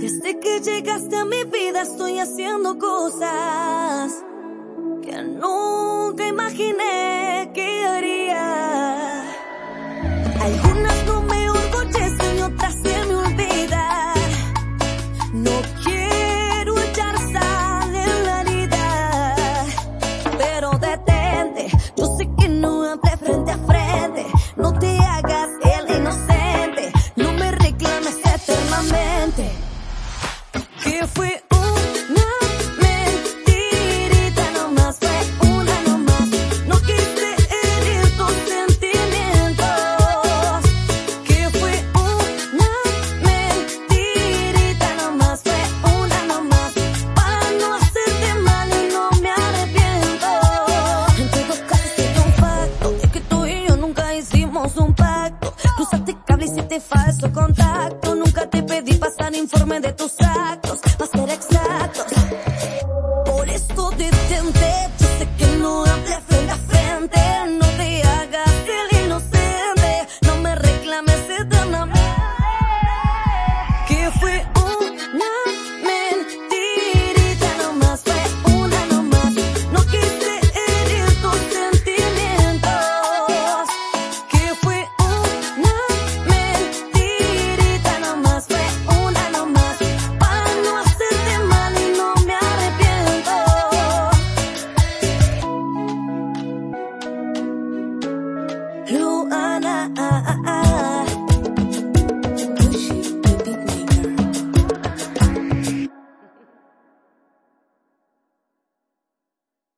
Desde que llegaste a mi vida estoy haciendo cosas que nunca imaginé que haría. Algunas no me orgullecen y otras se me olvidan. No quiero echar sal en la herida, pero detente. Yo sé que no hablé que fue una mentirita nomás, fue una nomás. No quise herir tus sentimientos. Que fue una mentirita nomás, fue una nomás. Para no hacerte mal y no me arrepiento. Entre dos casas se un pacto. Es que tú y yo nunca hicimos un pacto. Cruzaste cable y te falso contacto. Luana. Ah, ah, ah.